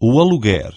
o aluguer.